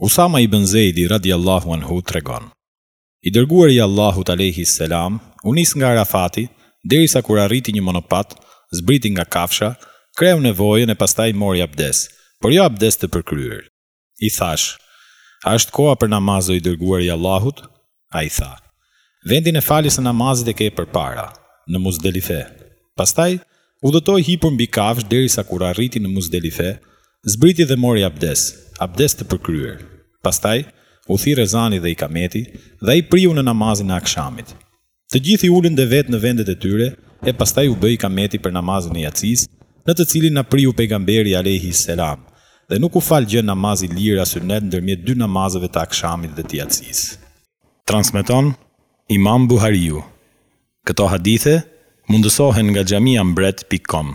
Usama ibn Zejdi radijallahu anhu tregon, I Dërguari i Allahut alejhi selam u nis nga Arafati derisa kur arriti një monopat, zbriti nga kafsha, kreu nevojën e pastaj mori abdes, por jo abdes të përkryer. I thashë, A është koha për namaz o i Dërguari i Allahut? Ai tha, vendin e faljes së namazit e ke përpara, në Muzdelife. Pastaj, udhëtoi hipur mbi kafshë derisa kur arriti në Muzdelife, zbriti dhe mori abdes, abdes të përkryer. Pastaj, u thirr ezani dhe ikameti, dhe ai priu në namazin e akshamit. Të gjithë i ulën devetë në vendet e tyre, e pastaj u bë ikameti për namazin e jacisë, në të cilin na priu pejgamberi alejhi selam, Dhe nuk u fal gjë namaz i lirë a synet ndërmjet dy namazeve të akshamit dhe të jacisë. Transmeton Imam Buhariu, Këto hadithe mundësohen nga xhamiambret pikë kom.